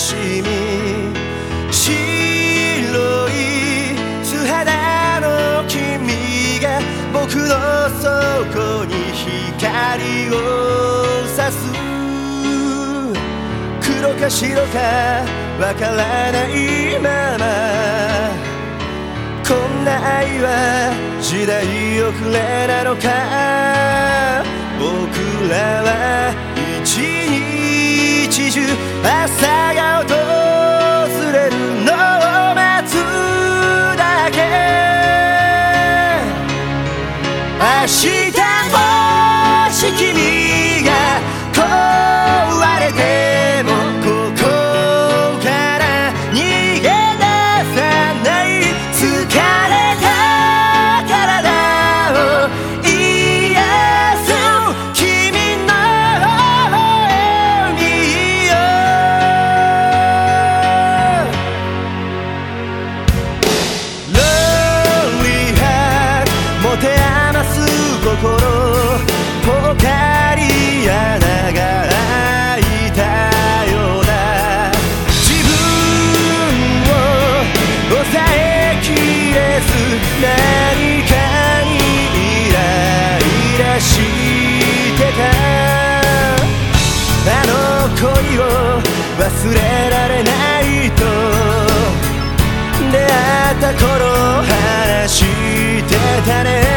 しみ白い素肌の君が僕の底に光を差す。黒か白かわからないまま。こんな愛は時代遅れなのか。僕らは一日中朝 мальчики を忘れられないと出会った頃話してたね。